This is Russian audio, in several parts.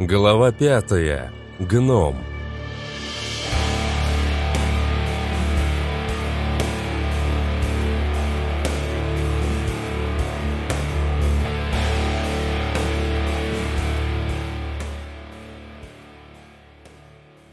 Глава пятая. Гном.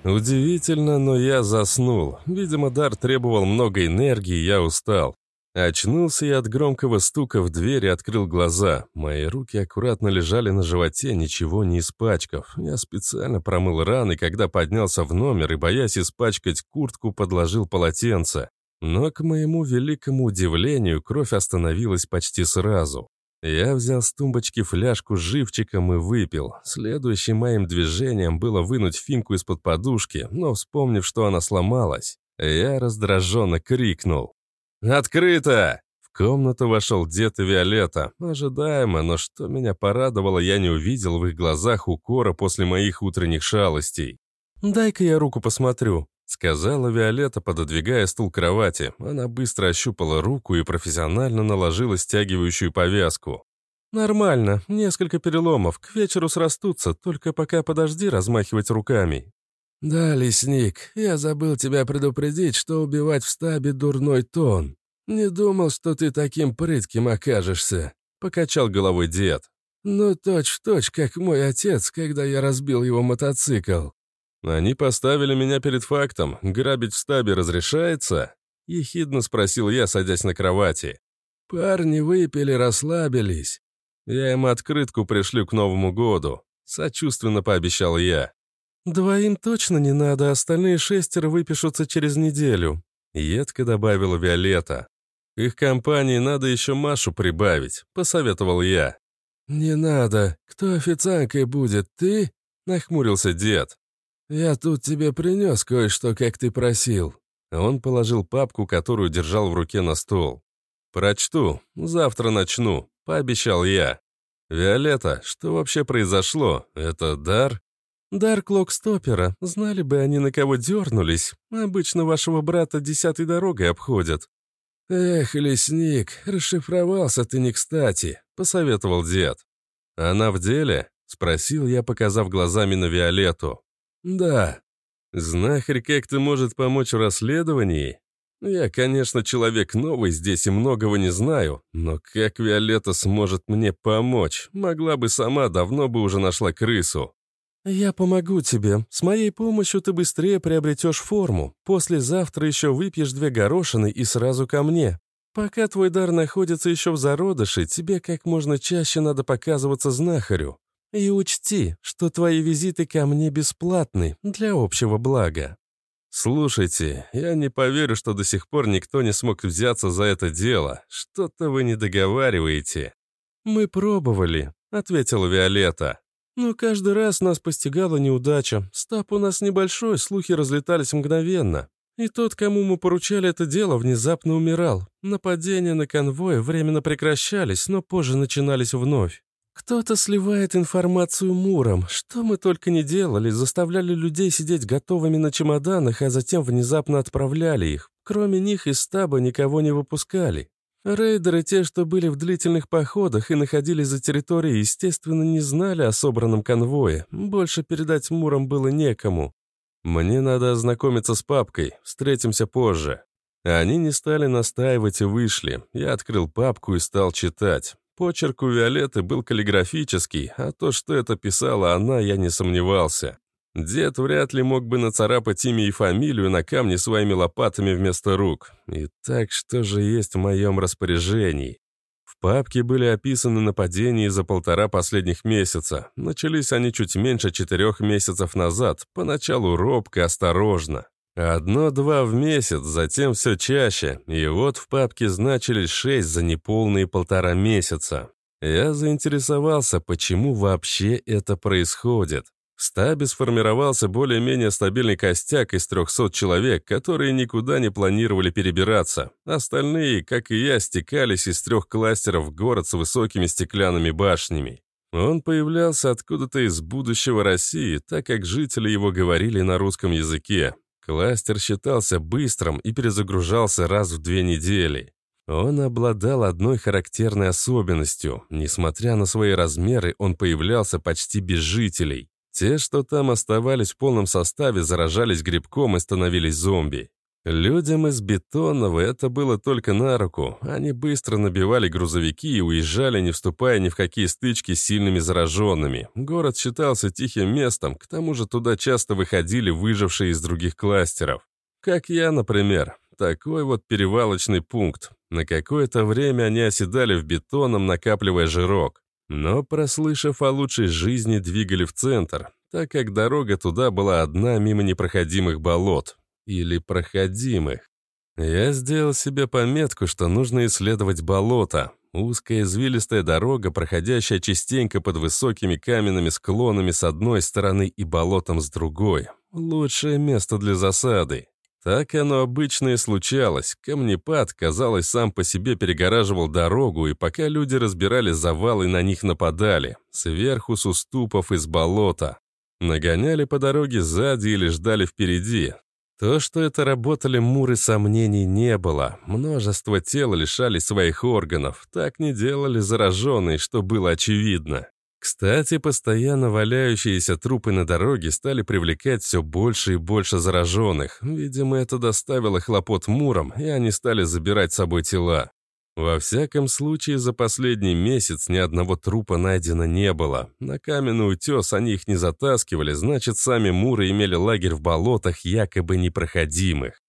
Удивительно, но я заснул. Видимо, дар требовал много энергии, я устал. Очнулся я от громкого стука в дверь и открыл глаза. Мои руки аккуратно лежали на животе, ничего не испачкав. Я специально промыл раны, когда поднялся в номер и, боясь испачкать куртку, подложил полотенце. Но, к моему великому удивлению, кровь остановилась почти сразу. Я взял с тумбочки фляжку с живчиком и выпил. Следующим моим движением было вынуть финку из-под подушки, но, вспомнив, что она сломалась, я раздраженно крикнул. «Открыто!» В комнату вошел дед и Виолетта. Ожидаемо, но что меня порадовало, я не увидел в их глазах укора после моих утренних шалостей. «Дай-ка я руку посмотрю», — сказала Виолетта, пододвигая стул к кровати. Она быстро ощупала руку и профессионально наложила стягивающую повязку. «Нормально, несколько переломов, к вечеру срастутся, только пока подожди размахивать руками». «Да, лесник, я забыл тебя предупредить, что убивать в стабе дурной тон. Не думал, что ты таким прытким окажешься», — покачал головой дед. «Ну, точь-в-точь, как мой отец, когда я разбил его мотоцикл». «Они поставили меня перед фактом. Грабить в стабе разрешается?» — ехидно спросил я, садясь на кровати. «Парни выпили, расслабились. Я им открытку пришлю к Новому году», — сочувственно пообещал я. «Двоим точно не надо, остальные шестеро выпишутся через неделю», — едко добавила Виолетта. «Их компании надо еще Машу прибавить», — посоветовал я. «Не надо. Кто официанткой будет, ты?» — нахмурился дед. «Я тут тебе принес кое-что, как ты просил». Он положил папку, которую держал в руке на стол. «Прочту. Завтра начну», — пообещал я. «Виолетта, что вообще произошло? Это дар?» «Дар Клокстопера. Знали бы они, на кого дернулись. Обычно вашего брата десятой дорогой обходят». «Эх, лесник, расшифровался ты не кстати», — посоветовал дед. «Она в деле?» — спросил я, показав глазами на Виолетту. «Да». «Знахарь как-то может помочь в расследовании?» «Я, конечно, человек новый здесь и многого не знаю, но как Виолетта сможет мне помочь? Могла бы сама, давно бы уже нашла крысу». «Я помогу тебе. С моей помощью ты быстрее приобретешь форму. Послезавтра еще выпьешь две горошины и сразу ко мне. Пока твой дар находится еще в зародыше, тебе как можно чаще надо показываться знахарю. И учти, что твои визиты ко мне бесплатны, для общего блага». «Слушайте, я не поверю, что до сих пор никто не смог взяться за это дело. Что-то вы не договариваете». «Мы пробовали», — ответила Виолетта. Но каждый раз нас постигала неудача. Стаб у нас небольшой, слухи разлетались мгновенно. И тот, кому мы поручали это дело, внезапно умирал. Нападения на конвой временно прекращались, но позже начинались вновь. Кто-то сливает информацию Муром. Что мы только не делали, заставляли людей сидеть готовыми на чемоданах, а затем внезапно отправляли их. Кроме них из стаба никого не выпускали. Рейдеры, те, что были в длительных походах и находились за территорией, естественно, не знали о собранном конвое. Больше передать Мурам было некому. Мне надо ознакомиться с папкой, встретимся позже. Они не стали настаивать и вышли. Я открыл папку и стал читать. Почерк у Виолетты был каллиграфический, а то, что это писала она, я не сомневался. Дед вряд ли мог бы нацарапать имя и фамилию на камне своими лопатами вместо рук. Итак, что же есть в моем распоряжении? В папке были описаны нападения за полтора последних месяца. Начались они чуть меньше четырех месяцев назад, поначалу робко, осторожно. Одно-два в месяц, затем все чаще, и вот в папке значились шесть за неполные полтора месяца. Я заинтересовался, почему вообще это происходит. В стабе сформировался более-менее стабильный костяк из 300 человек, которые никуда не планировали перебираться. Остальные, как и я, стекались из трех кластеров в город с высокими стеклянными башнями. Он появлялся откуда-то из будущего России, так как жители его говорили на русском языке. Кластер считался быстрым и перезагружался раз в две недели. Он обладал одной характерной особенностью. Несмотря на свои размеры, он появлялся почти без жителей. Те, что там оставались в полном составе, заражались грибком и становились зомби. Людям из Бетонного это было только на руку. Они быстро набивали грузовики и уезжали, не вступая ни в какие стычки с сильными зараженными. Город считался тихим местом, к тому же туда часто выходили выжившие из других кластеров. Как я, например. Такой вот перевалочный пункт. На какое-то время они оседали в бетоном, накапливая жирок. Но, прослышав о лучшей жизни, двигали в центр, так как дорога туда была одна мимо непроходимых болот. Или проходимых. Я сделал себе пометку, что нужно исследовать болото. Узкая извилистая дорога, проходящая частенько под высокими каменными склонами с одной стороны и болотом с другой. Лучшее место для засады. Так оно обычно и случалось. Камнепад, казалось, сам по себе перегораживал дорогу, и пока люди разбирали завалы, на них нападали. Сверху с уступов из болота. Нагоняли по дороге сзади или ждали впереди. То, что это работали муры, сомнений не было. Множество тел лишались своих органов. Так не делали зараженные, что было очевидно. Кстати, постоянно валяющиеся трупы на дороге стали привлекать все больше и больше зараженных. Видимо, это доставило хлопот мурам, и они стали забирать с собой тела. Во всяком случае, за последний месяц ни одного трупа найдено не было. На каменный утес они их не затаскивали, значит, сами муры имели лагерь в болотах, якобы непроходимых.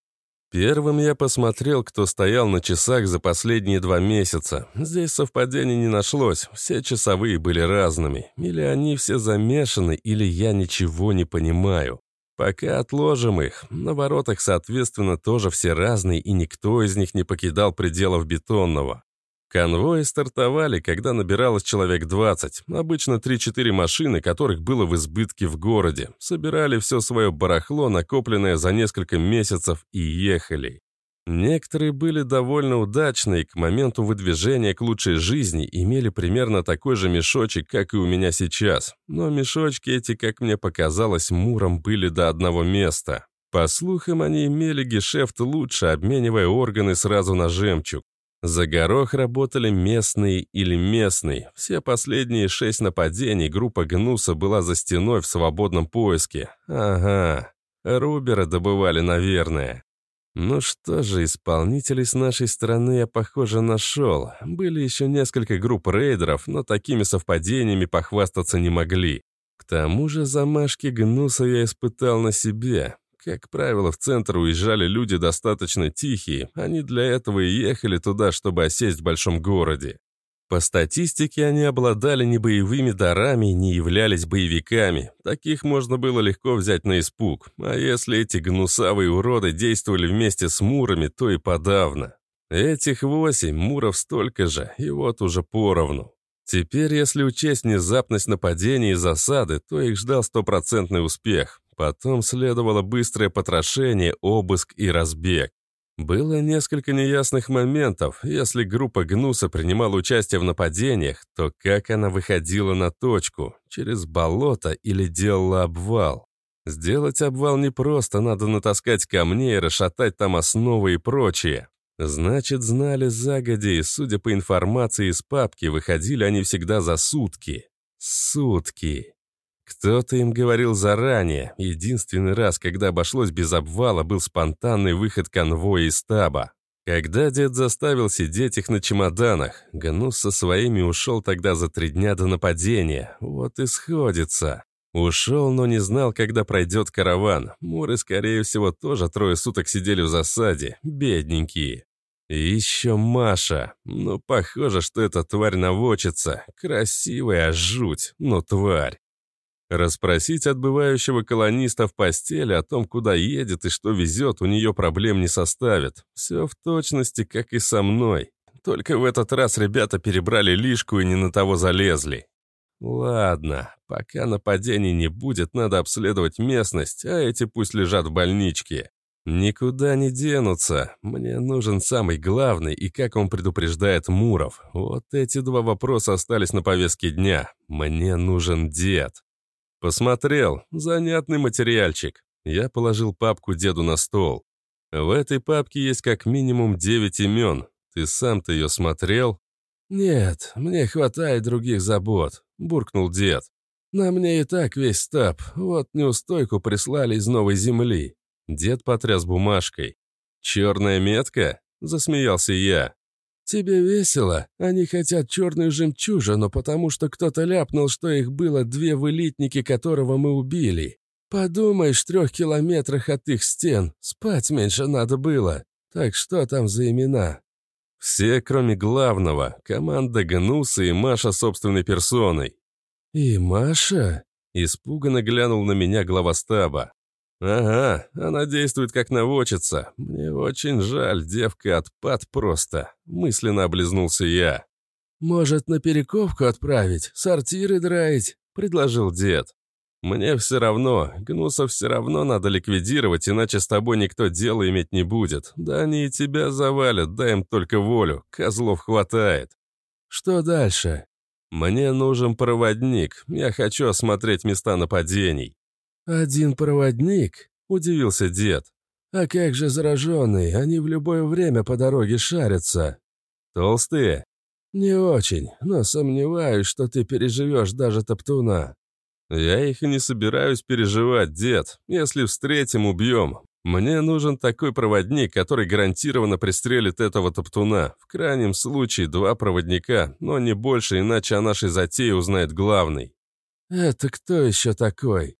Первым я посмотрел, кто стоял на часах за последние два месяца. Здесь совпадений не нашлось, все часовые были разными. Или они все замешаны, или я ничего не понимаю. Пока отложим их. На воротах, соответственно, тоже все разные, и никто из них не покидал пределов бетонного. Конвои стартовали, когда набиралось человек 20, обычно 3-4 машины, которых было в избытке в городе. Собирали все свое барахло, накопленное за несколько месяцев, и ехали. Некоторые были довольно удачны и к моменту выдвижения к лучшей жизни имели примерно такой же мешочек, как и у меня сейчас. Но мешочки эти, как мне показалось, муром были до одного места. По слухам, они имели гешефт лучше, обменивая органы сразу на жемчуг. За горох работали местные или местный. Все последние шесть нападений группа Гнуса была за стеной в свободном поиске. Ага, Рубера добывали, наверное. Ну что же, исполнителей с нашей стороны я, похоже, нашел. Были еще несколько групп рейдеров, но такими совпадениями похвастаться не могли. К тому же замашки Гнуса я испытал на себе. Как правило, в центр уезжали люди достаточно тихие, они для этого и ехали туда, чтобы осесть в большом городе. По статистике, они обладали не боевыми дарами, не являлись боевиками. Таких можно было легко взять на испуг. А если эти гнусавые уроды действовали вместе с мурами, то и подавно. Этих восемь, муров столько же, и вот уже поровну. Теперь, если учесть внезапность нападения и засады, то их ждал стопроцентный успех. Потом следовало быстрое потрошение, обыск и разбег. Было несколько неясных моментов. Если группа Гнуса принимала участие в нападениях, то как она выходила на точку? Через болото или делала обвал? Сделать обвал непросто, надо натаскать камней, расшатать там основы и прочее. Значит, знали загоди, и, судя по информации из папки, выходили они всегда за сутки. Сутки. Кто-то им говорил заранее. Единственный раз, когда обошлось без обвала, был спонтанный выход конвоя из стаба. Когда дед заставил сидеть их на чемоданах, Гнус со своими ушел тогда за три дня до нападения. Вот и сходится. Ушел, но не знал, когда пройдет караван. Муры, скорее всего, тоже трое суток сидели в засаде. Бедненькие. И еще Маша. Ну, похоже, что эта тварь наводчица. Красивая жуть, но тварь. Расспросить отбывающего колониста в постели о том, куда едет и что везет, у нее проблем не составит. Все в точности, как и со мной. Только в этот раз ребята перебрали лишку и не на того залезли. Ладно, пока нападений не будет, надо обследовать местность, а эти пусть лежат в больничке. Никуда не денутся. Мне нужен самый главный, и как он предупреждает Муров. Вот эти два вопроса остались на повестке дня. Мне нужен дед. Посмотрел. Занятный материальчик. Я положил папку деду на стол. В этой папке есть как минимум девять имен. Ты сам-то ее смотрел? Нет, мне хватает других забот, буркнул дед. На мне и так весь стаб, вот неустойку прислали из новой земли». Дед потряс бумажкой. «Черная метка?» – засмеялся я. «Тебе весело? Они хотят черную жемчужину, потому что кто-то ляпнул, что их было две в элитнике, которого мы убили. Подумаешь, в трех километрах от их стен. Спать меньше надо было. Так что там за имена?» «Все, кроме главного. Команда Гнуса и Маша собственной персоной». «И Маша?» Испуганно глянул на меня глава стаба. «Ага, она действует как наводчица. Мне очень жаль, девка отпад просто», — мысленно облизнулся я. «Может, на перековку отправить, сортиры драить?» — предложил дед. «Мне все равно, гнусов все равно надо ликвидировать, иначе с тобой никто дело иметь не будет. Да они и тебя завалят, дай им только волю, козлов хватает». «Что дальше?» «Мне нужен проводник, я хочу осмотреть места нападений». «Один проводник?» – удивился дед. «А как же зараженные? Они в любое время по дороге шарятся». «Толстые?» «Не очень, но сомневаюсь, что ты переживешь даже топтуна». «Я их и не собираюсь переживать, дед. Если встретим, убьем. Мне нужен такой проводник, который гарантированно пристрелит этого топтуна. В крайнем случае два проводника, но не больше, иначе о нашей затее узнает главный». «Это кто еще такой?»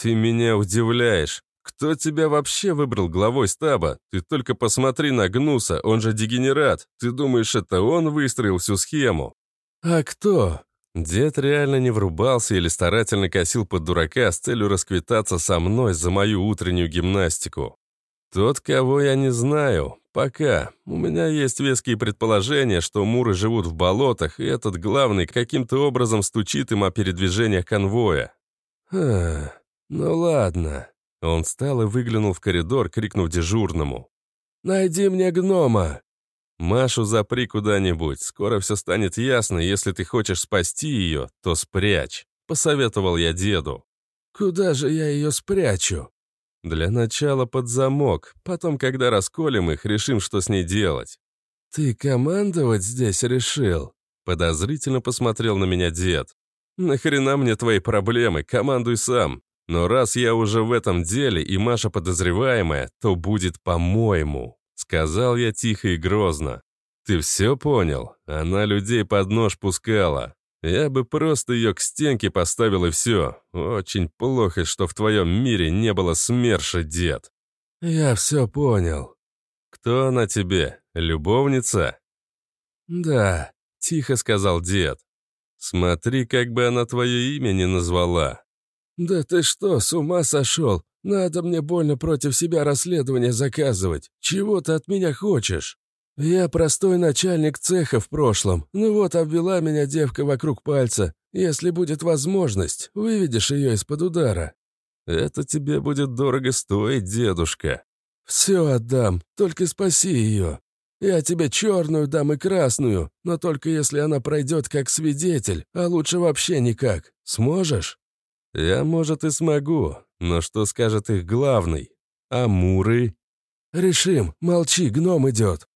«Ты меня удивляешь. Кто тебя вообще выбрал главой стаба? Ты только посмотри на Гнуса, он же дегенерат. Ты думаешь, это он выстроил всю схему?» «А кто?» Дед реально не врубался или старательно косил под дурака с целью расквитаться со мной за мою утреннюю гимнастику. Тот, кого я не знаю, пока. У меня есть веские предположения, что муры живут в болотах, и этот главный каким-то образом стучит им о передвижениях конвоя. «Хм, «Ну ладно». Он встал и выглянул в коридор, крикнув дежурному. «Найди мне гнома!» «Машу запри куда-нибудь. Скоро все станет ясно. Если ты хочешь спасти ее, то спрячь», — посоветовал я деду. «Куда же я ее спрячу?» «Для начала под замок. Потом, когда расколем их, решим, что с ней делать». «Ты командовать здесь решил?» Подозрительно посмотрел на меня дед. «Нахрена мне твои проблемы? Командуй сам. Но раз я уже в этом деле и Маша подозреваемая, то будет по-моему», — сказал я тихо и грозно. «Ты все понял? Она людей под нож пускала. Я бы просто ее к стенке поставил и все. Очень плохо, что в твоем мире не было СМЕРШа, дед». «Я все понял». «Кто она тебе? Любовница?» «Да», — тихо сказал дед. «Смотри, как бы она твое имя не назвала. «Да ты что, с ума сошел? Надо мне больно против себя расследование заказывать. Чего ты от меня хочешь? Я простой начальник цеха в прошлом. Ну вот, обвела меня девка вокруг пальца. Если будет возможность, выведешь ее из-под удара». «Это тебе будет дорого стоить, дедушка». «Все отдам, только спаси ее. Я тебе черную дам и красную, но только если она пройдет как свидетель, а лучше вообще никак. Сможешь?» «Я, может, и смогу, но что скажет их главный? Амуры?» «Решим, молчи, гном идет».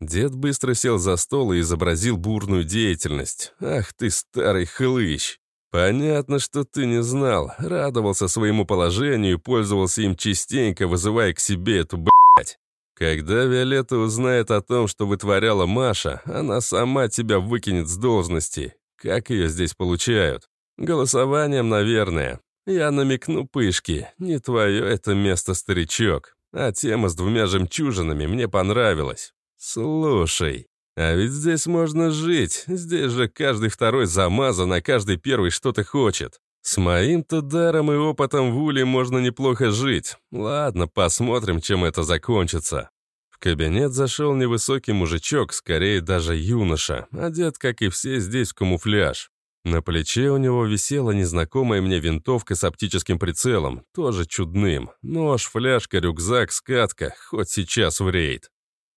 Дед быстро сел за стол и изобразил бурную деятельность. «Ах ты, старый хлыщ! Понятно, что ты не знал, радовался своему положению и пользовался им частенько, вызывая к себе эту блядь. Когда Виолетта узнает о том, что вытворяла Маша, она сама тебя выкинет с должности. Как ее здесь получают? Голосованием, наверное. Я намекну пышки. Не твое это место, старичок. А тема с двумя жемчужинами мне понравилась. Слушай, а ведь здесь можно жить. Здесь же каждый второй замазан, а каждый первый что-то хочет. С моим-то даром и опытом в Уле можно неплохо жить. Ладно, посмотрим, чем это закончится. В кабинет зашел невысокий мужичок, скорее даже юноша, одет, как и все здесь, в камуфляж. На плече у него висела незнакомая мне винтовка с оптическим прицелом, тоже чудным. Нож, фляжка, рюкзак, скатка, хоть сейчас в рейд.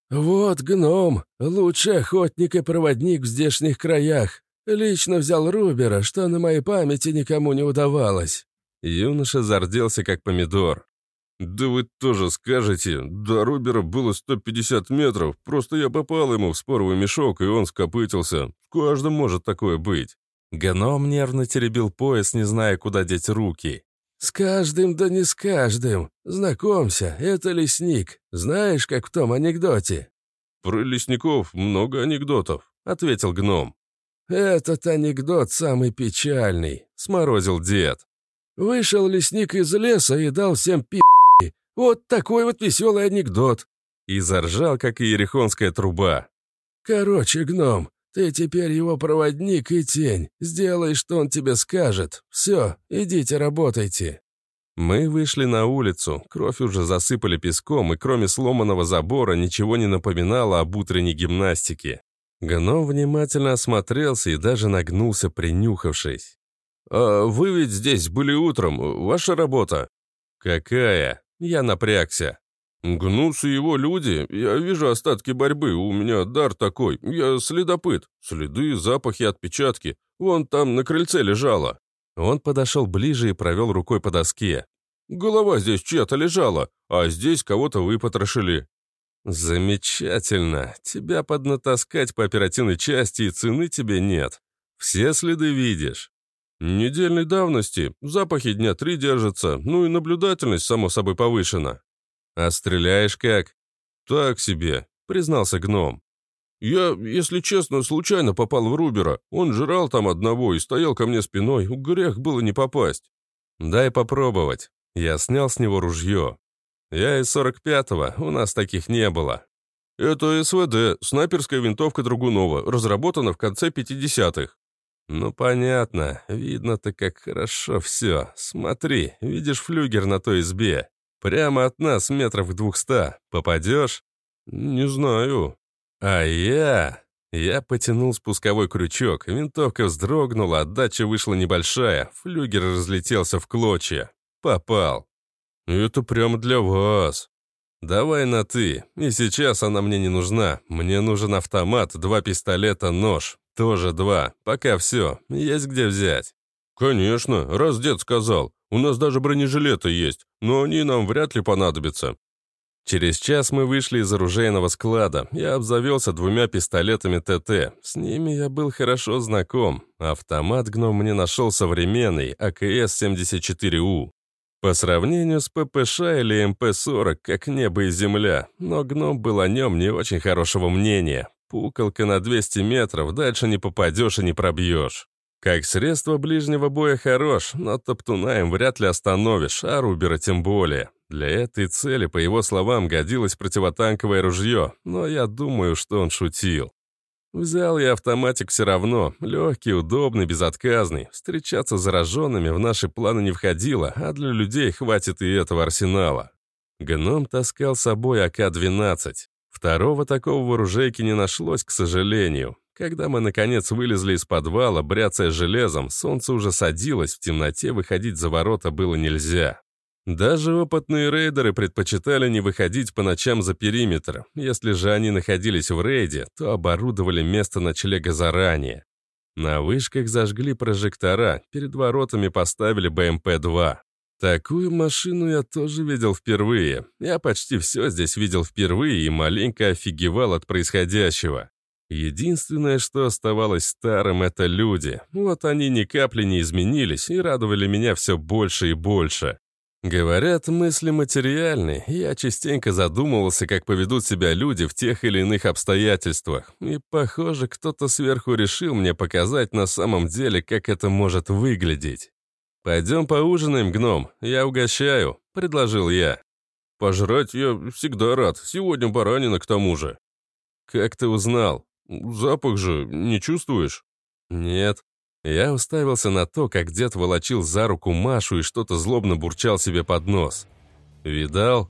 «Вот гном, лучший охотник и проводник в здешних краях. Лично взял Рубера, что на моей памяти никому не удавалось». Юноша зарделся, как помидор. «Да вы тоже скажете, до Рубера было 150 метров, просто я попал ему в споровый мешок, и он скопытился. В каждом может такое быть. Гном нервно теребил пояс, не зная, куда деть руки. «С каждым, да не с каждым. Знакомься, это лесник. Знаешь, как в том анекдоте?» «Про лесников много анекдотов», — ответил гном. «Этот анекдот самый печальный», — сморозил дед. «Вышел лесник из леса и дал всем пи***. Вот такой вот веселый анекдот». И заржал, как и ерехонская труба. «Короче, гном, ты теперь его проводник и тень. Сделай, что он тебе скажет. Все, идите работайте». Мы вышли на улицу, кровь уже засыпали песком, и кроме сломанного забора ничего не напоминало об утренней гимнастике. Гном внимательно осмотрелся и даже нагнулся, принюхавшись. «А вы ведь здесь были утром, ваша работа?» «Какая?» Я напрягся. «Гнус и его люди. Я вижу остатки борьбы. У меня дар такой. Я следопыт. Следы, запахи, отпечатки. Вон там на крыльце лежала». Он подошел ближе и провел рукой по доске. «Голова здесь чья-то лежала, а здесь кого-то выпотрошили». «Замечательно. Тебя поднатаскать по оперативной части и цены тебе нет. Все следы видишь». «Недельной давности. Запахи дня три держатся. Ну и наблюдательность, само собой, повышена». «А стреляешь как?» «Так себе», — признался гном. «Я, если честно, случайно попал в Рубера. Он жрал там одного и стоял ко мне спиной. Грех было не попасть». «Дай попробовать». Я снял с него ружье. «Я из 45-го, у нас таких не было». «Это СВД, снайперская винтовка Другунова, разработана в конце 50-х». «Ну, понятно. Видно-то, как хорошо все. Смотри, видишь флюгер на той избе? Прямо от нас метров двухста. Попадешь? Не знаю. А я... Я потянул спусковой крючок, винтовка вздрогнула, отдача вышла небольшая, флюгер разлетелся в клочья. Попал. Это прямо для вас. Давай на «ты». И сейчас она мне не нужна. Мне нужен автомат, два пистолета, нож. Тоже два. Пока все. Есть где взять. «Конечно, раз дед сказал. У нас даже бронежилеты есть, но они нам вряд ли понадобятся». Через час мы вышли из оружейного склада. Я обзавелся двумя пистолетами ТТ. С ними я был хорошо знаком. Автомат гном мне нашел современный, АКС-74У. По сравнению с ППШ или МП-40, как небо и земля, но гном был о нем не очень хорошего мнения. Пукалка на 200 метров, дальше не попадешь и не пробьешь. Как средство ближнего боя хорош, но топтуна им вряд ли остановишь, а Рубера тем более. Для этой цели, по его словам, годилось противотанковое ружье, но я думаю, что он шутил. Взял я автоматик все равно, легкий, удобный, безотказный. Встречаться с зараженными в наши планы не входило, а для людей хватит и этого арсенала. Гном таскал с собой АК-12. Второго такого в оружейке не нашлось, к сожалению. Когда мы, наконец, вылезли из подвала, бряцая железом, солнце уже садилось, в темноте выходить за ворота было нельзя. Даже опытные рейдеры предпочитали не выходить по ночам за периметр. Если же они находились в рейде, то оборудовали место ночлега заранее. На вышках зажгли прожектора, перед воротами поставили БМП-2. Такую машину я тоже видел впервые. Я почти все здесь видел впервые и маленько офигевал от происходящего. Единственное, что оставалось старым, это люди. Вот они ни капли не изменились и радовали меня все больше и больше. Говорят, мысли материальны, я частенько задумывался, как поведут себя люди в тех или иных обстоятельствах. И, похоже, кто-то сверху решил мне показать на самом деле, как это может выглядеть. «Пойдем поужинаем, гном, я угощаю», — предложил я. «Пожрать я всегда рад, сегодня баранина к тому же». «Как ты узнал?» «Запах же не чувствуешь?» «Нет». Я уставился на то, как дед волочил за руку Машу и что-то злобно бурчал себе под нос. «Видал?»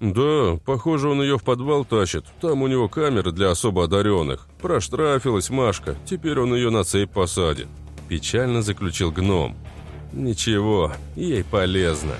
«Да, похоже, он ее в подвал тащит. Там у него камеры для особо одаренных. Проштрафилась Машка, теперь он ее на цепь посадит». Печально заключил гном. «Ничего, ей полезно».